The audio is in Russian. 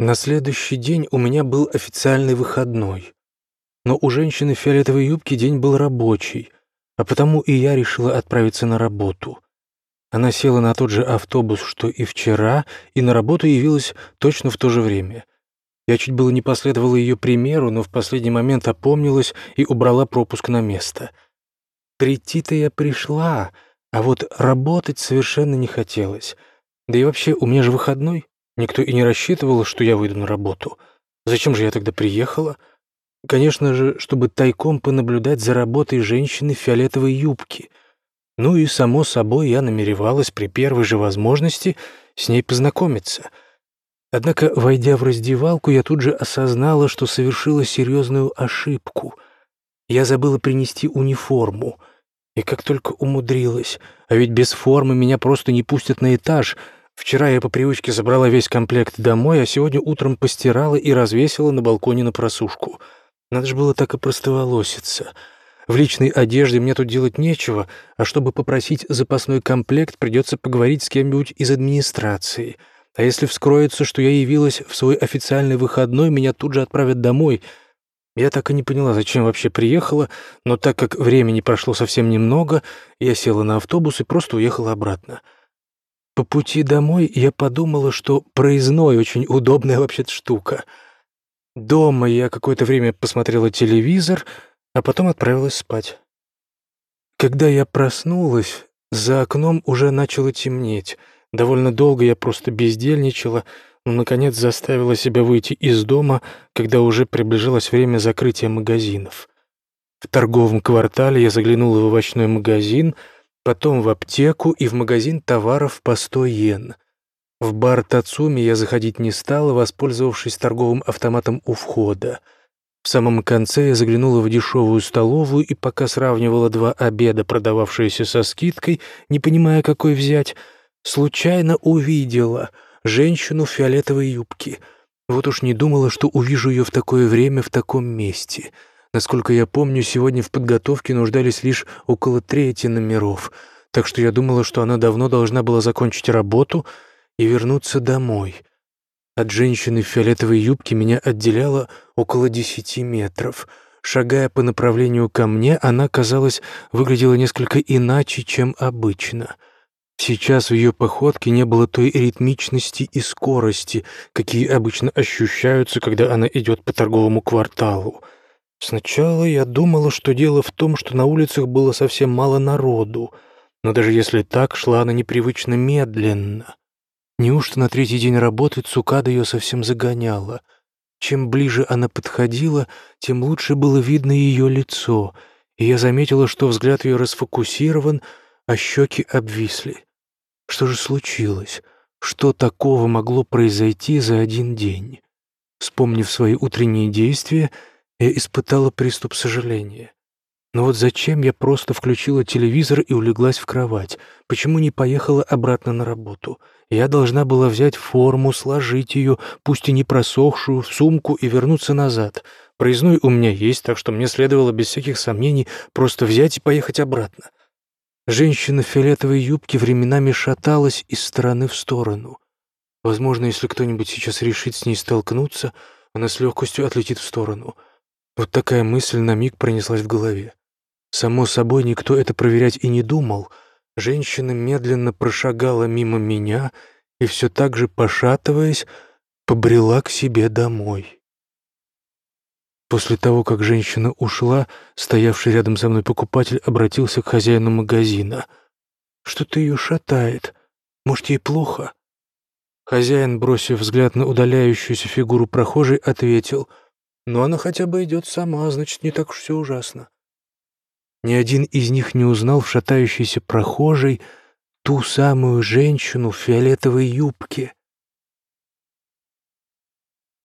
На следующий день у меня был официальный выходной. Но у женщины в фиолетовой юбке день был рабочий, а потому и я решила отправиться на работу. Она села на тот же автобус, что и вчера, и на работу явилась точно в то же время. Я чуть было не последовала ее примеру, но в последний момент опомнилась и убрала пропуск на место. Прийти-то я пришла, а вот работать совершенно не хотелось. Да и вообще, у меня же выходной. Никто и не рассчитывал, что я выйду на работу. Зачем же я тогда приехала? Конечно же, чтобы тайком понаблюдать за работой женщины в фиолетовой юбке. Ну и, само собой, я намеревалась при первой же возможности с ней познакомиться. Однако, войдя в раздевалку, я тут же осознала, что совершила серьезную ошибку. Я забыла принести униформу. И как только умудрилась, а ведь без формы меня просто не пустят на этаж — Вчера я по привычке забрала весь комплект домой, а сегодня утром постирала и развесила на балконе на просушку. Надо же было так и простоволоситься. В личной одежде мне тут делать нечего, а чтобы попросить запасной комплект, придется поговорить с кем-нибудь из администрации. А если вскроется, что я явилась в свой официальный выходной, меня тут же отправят домой. Я так и не поняла, зачем вообще приехала, но так как времени прошло совсем немного, я села на автобус и просто уехала обратно. По пути домой я подумала, что проездной очень удобная вообще-то штука. Дома я какое-то время посмотрела телевизор, а потом отправилась спать. Когда я проснулась, за окном уже начало темнеть. Довольно долго я просто бездельничала, но, наконец, заставила себя выйти из дома, когда уже приближалось время закрытия магазинов. В торговом квартале я заглянула в овощной магазин — потом в аптеку и в магазин товаров по 100 йен. В бар Тацуми я заходить не стала, воспользовавшись торговым автоматом у входа. В самом конце я заглянула в дешевую столовую и пока сравнивала два обеда, продававшиеся со скидкой, не понимая, какой взять, случайно увидела женщину в фиолетовой юбке. Вот уж не думала, что увижу ее в такое время в таком месте — Насколько я помню, сегодня в подготовке нуждались лишь около трети номеров, так что я думала, что она давно должна была закончить работу и вернуться домой. От женщины в фиолетовой юбке меня отделяло около десяти метров. Шагая по направлению ко мне, она, казалось, выглядела несколько иначе, чем обычно. Сейчас в ее походке не было той ритмичности и скорости, какие обычно ощущаются, когда она идет по торговому кварталу. Сначала я думала, что дело в том, что на улицах было совсем мало народу, но даже если так, шла она непривычно медленно. Неужто на третий день работы Цукада ее совсем загоняла? Чем ближе она подходила, тем лучше было видно ее лицо, и я заметила, что взгляд ее расфокусирован, а щеки обвисли. Что же случилось? Что такого могло произойти за один день? Вспомнив свои утренние действия, я испытала приступ сожаления. Но вот зачем я просто включила телевизор и улеглась в кровать? Почему не поехала обратно на работу? Я должна была взять форму, сложить ее, пусть и не просохшую, в сумку и вернуться назад. Проездной у меня есть, так что мне следовало без всяких сомнений просто взять и поехать обратно. Женщина в фиолетовой юбке временами шаталась из стороны в сторону. Возможно, если кто-нибудь сейчас решит с ней столкнуться, она с легкостью отлетит в сторону — вот такая мысль на миг пронеслась в голове. Само собой, никто это проверять и не думал. Женщина медленно прошагала мимо меня и все так же, пошатываясь, побрела к себе домой. После того, как женщина ушла, стоявший рядом со мной покупатель обратился к хозяину магазина. «Что-то ее шатает. Может, ей плохо?» Хозяин, бросив взгляд на удаляющуюся фигуру прохожей, ответил — но она хотя бы идет сама, значит, не так уж все ужасно. Ни один из них не узнал в шатающейся прохожей ту самую женщину в фиолетовой юбке,